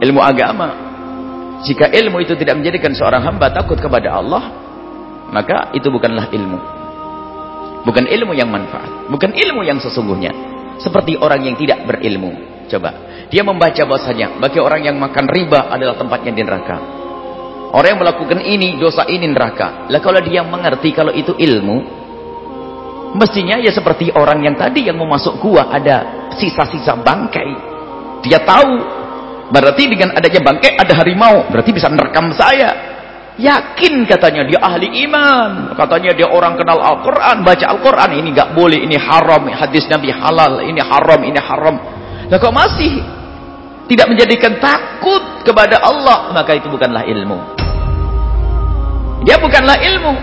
ilmu agama. Jika ilmu itu tidak menjadikan seorang hamba takut kepada Allah, maka itu bukanlah ilmu. Bukan ilmu yang manfaat, bukan ilmu yang sesungguhnya. Seperti orang yang tidak berilmu. Coba, dia membaca bahasanya, bagi orang yang makan riba adalah tempatnya di neraka. Orang yang melakukan ini, dosa ini neraka. Lah kalau dia mengerti kalau itu ilmu, mestinya ya seperti orang yang tadi yang mau masuk gua ada sisa-sisa bangkai. Dia tahu Berarti dengan adanya bangkai ada harimau, berarti bisa merekam saya. Yakin katanya dia ahli iman. Katanya dia orang kenal Al-Qur'an, baca Al-Qur'an. Ini enggak boleh, ini haram, hadis Nabi halal, ini haram, ini haram. Lah kok masih tidak menjadikan takut kepada Allah, maka itu bukanlah ilmu. Dia bukanlah ilmu.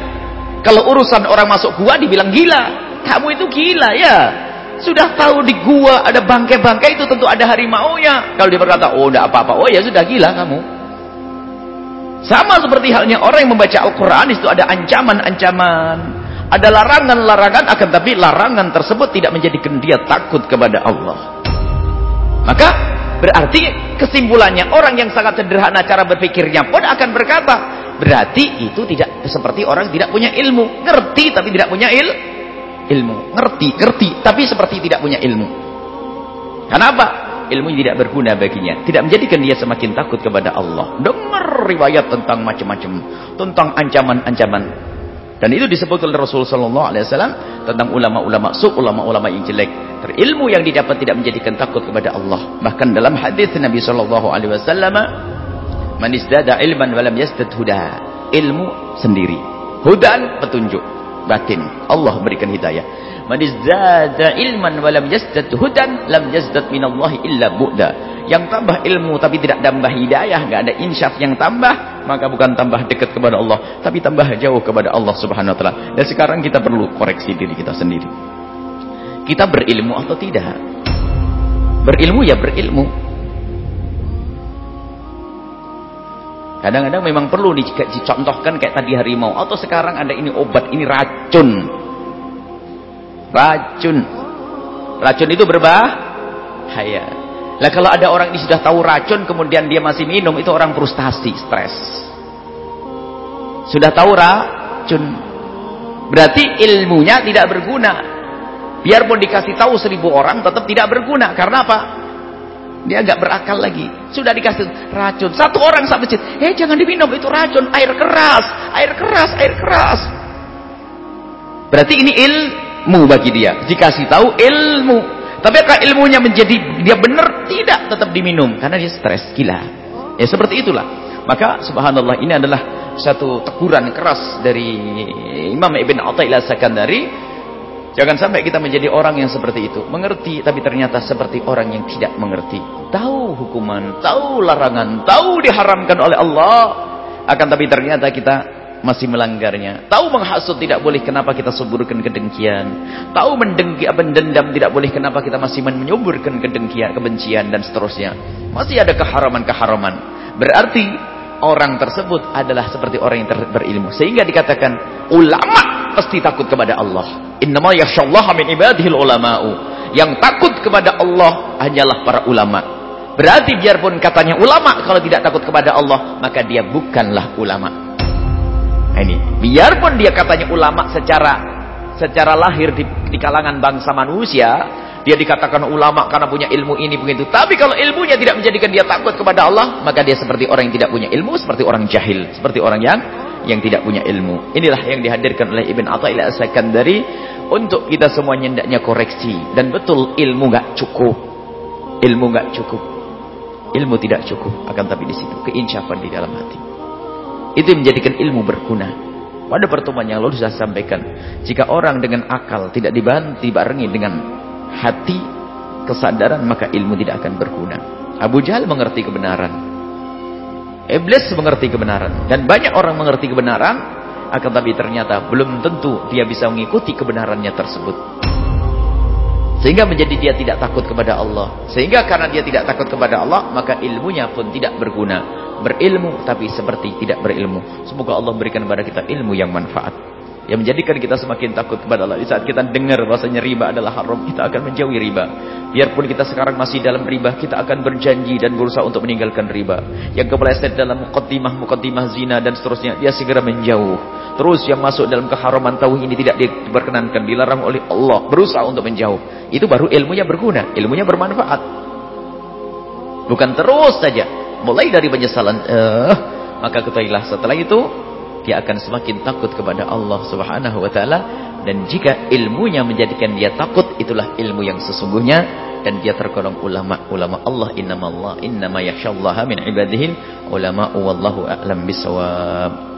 Kalau urusan orang masuk gua dibilang gila. Kamu itu gila ya. Sudah tahu di gua ada bangkai-bangkai itu tentu ada harimau-nya. Kalau dia berkata, oh tidak apa-apa. Oh ya sudah gila kamu. Sama seperti halnya orang yang membaca Al-Quran itu ada ancaman-ancaman. Ada larangan-larangan akan tapi larangan tersebut tidak menjadikan dia takut kepada Allah. Maka berarti kesimpulannya orang yang sangat sederhana cara berpikirnya pun akan berkata. Berarti itu tidak seperti orang tidak punya ilmu. Ngerti tapi tidak punya ilmu ilmu. Ngerti, ngerti, tapi seperti tidak punya ilmu. Kenapa? Ilmu tidak berguna baginya. Tidak menjadikan dia semakin takut kepada Allah. Dengar riwayat tentang macam-macam. Tentang ancaman-ancaman. Dan itu disebut oleh Rasulullah SAW tentang ulama-ulama su, ulama-ulama yang jelek. Terilmu yang didapat tidak menjadikan takut kepada Allah. Bahkan dalam hadis Nabi SAW, Man izdada ilman walam yastad huda. Ilmu sendiri. Hudan petunjuk batin. Allah berikan hidayah. Man izdada ilman wa lam yazdad hudan lam yazdad minallahi illa bu'da. Yang tambah ilmu tapi tidak tambah hidayah, enggak ada insyaf yang tambah, maka bukan tambah dekat kepada Allah, tapi tambah jauh kepada Allah Subhanahu wa taala. Dan sekarang kita perlu koreksi diri kita sendiri. Kita berilmu atau tidak? Berilmu ya berilmu. Kadang-kadang memang perlu dicontohkan kayak tadi harimau. Atau sekarang ada ini obat, ini racun. Racun. Racun itu berbahaya. Lah kalau ada orang ini sudah tahu racun kemudian dia masih minum, itu orang frustasi, stres. Sudah tahu racun. Berarti ilmunya tidak berguna. Biarpun dikasih tahu seribu orang tetap tidak berguna. Karena apa? Dia agak berakal lagi. Sudah dikasih racun. Satu orang sampai masjid. Eh jangan diminum itu racun. Air keras. Air keras. Air keras. Berarti ini ilmu bagi dia. Dikasih tahu ilmu. Tapi apakah ilmunya menjadi dia benar? Tidak. Tetap diminum. Karena dia stres. Gila. Ya seperti itulah. Maka subhanallah ini adalah satu teguran keras dari Imam Ibn Atta'illah Sakandari Jangan sampai kita menjadi orang yang seperti itu. Mengerti, tapi ternyata seperti orang yang tidak mengerti. Tahu hukuman, tahu larangan, tahu diharamkan oleh Allah. Akan tapi ternyata kita masih melanggarnya. Tahu menghasut tidak boleh, kenapa kita suburkan kedengkian. Tahu mendengki, mendendam tidak boleh, kenapa kita masih menyuburkan kedengkian, kebencian, dan seterusnya. Masih ada keharaman-keharaman. Berarti orang tersebut adalah seperti orang yang berilmu. Sehingga dikatakan ulama pasti takut kepada Allah. Innama min ulama'u. Yang takut kepada Allah hanyalah para ulama. Berarti biarpun katanya ulama kalau tidak takut kepada Allah, maka dia bukanlah ulama. Nah, ini, biarpun dia katanya ulama secara secara lahir di, di kalangan bangsa manusia, dia dikatakan ulama karena punya ilmu ini begitu. Tapi kalau ilmunya tidak menjadikan dia takut kepada Allah, maka dia seperti orang yang tidak punya ilmu, seperti orang jahil, seperti orang yang yang tidak punya ilmu. Inilah yang dihadirkan oleh Ibn Atta'illah As-Sakandari untuk kita semuanya hendaknya koreksi dan betul ilmu enggak cukup. Ilmu enggak cukup. Ilmu tidak cukup, akan tapi di situ keinsafan di dalam hati. Itu menjadikan ilmu berguna. Pada pertemuan yang lalu saya sampaikan, jika orang dengan akal tidak dibantu barengi dengan hati kesadaran maka ilmu tidak akan berguna. Abu Jahal mengerti kebenaran, Iblis mengerti kebenaran. Dan banyak orang mengerti kebenaran. Akan tapi ternyata belum tentu dia bisa mengikuti kebenarannya tersebut. Sehingga menjadi dia tidak takut kepada Allah. Sehingga karena dia tidak takut kepada Allah. Maka ilmunya pun tidak berguna. Berilmu tapi seperti tidak berilmu. Semoga Allah berikan kepada kita ilmu yang manfaat. yang menjadikan kita semakin takut kepada Allah. Di saat kita dengar bahasanya riba adalah haram, kita akan menjauhi riba. Biarpun kita sekarang masih dalam riba, kita akan berjanji dan berusaha untuk meninggalkan riba. Yang kepleset dalam mukaddimah, mukaddimah zina dan seterusnya, dia segera menjauh. Terus yang masuk dalam keharaman tahu ini tidak diperkenankan, dilarang oleh Allah, berusaha untuk menjauh. Itu baru ilmunya berguna, ilmunya bermanfaat. Bukan terus saja, mulai dari penyesalan, eh, maka ketahuilah setelah itu dia akan semakin takut kepada Allah Subhanahu wa taala dan jika ilmunya menjadikan dia takut itulah ilmu yang sesungguhnya dan dia tergolong ulama-ulama Allah innamallah innama yakhsyallaha min ibadihi ulama wallahu a'lam bisawab